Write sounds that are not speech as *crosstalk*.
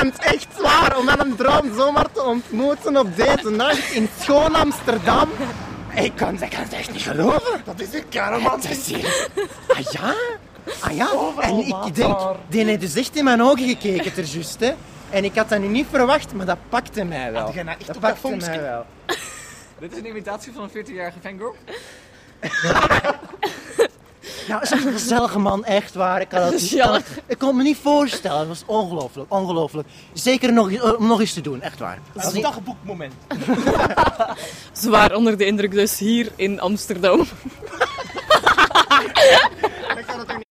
Want echt zwaar, om dan een droom zomaar te ontmoeten op deze nacht in schoon Amsterdam. Ik kan, ik kan het echt niet geloven. Dat is een karaman. Hier. Ah ja? Ah ja? En ik denk, die heeft dus echt in mijn ogen gekeken ter hè. En ik had dat nu niet verwacht, maar dat pakte mij wel. Had jij nou echt dat op pakte mij wel. Dit is een imitatie van een 14-jarige *laughs* Van Gogh. Ja, zo'n gezellige man, echt waar. Ik, had het, niet- ik kon het me niet voorstellen. Het was ongelooflijk, ongelooflijk. Zeker nog, eh, om nog eens te doen, echt waar. Dat is een dagboekmoment. *laughs* *laughs* Zwaar onder de indruk dus hier in Amsterdam.